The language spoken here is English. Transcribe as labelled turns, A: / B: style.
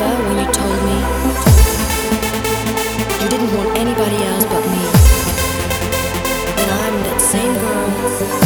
A: remember when you told me you didn't want anybody else but me. And I'm that same girl.